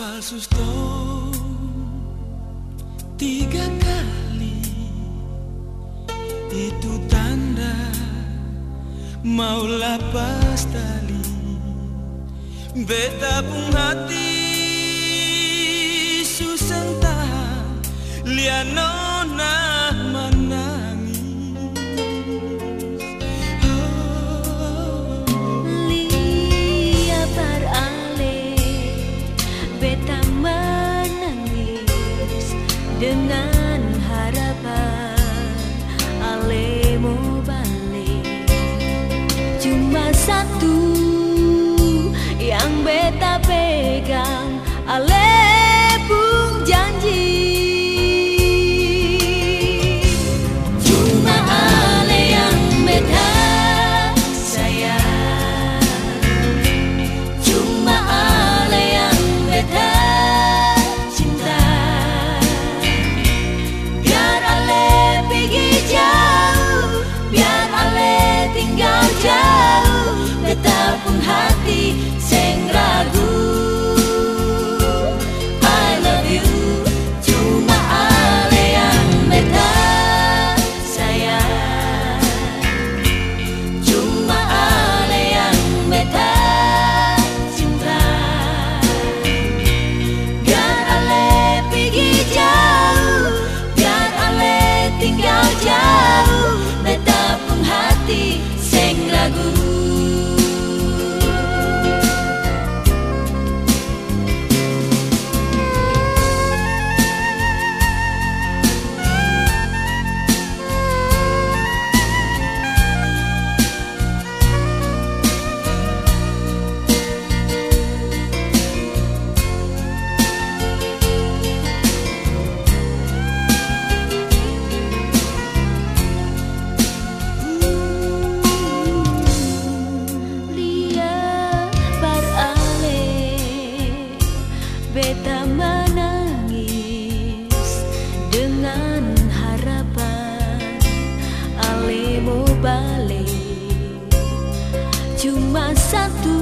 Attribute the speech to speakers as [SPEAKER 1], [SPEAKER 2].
[SPEAKER 1] palsu stone tiga kali. Itu tanda mau lepas tali beta pun hati susah lianona
[SPEAKER 2] dengan harapan Ale mau balik. Cuma satu yang beta pegang Ale Santo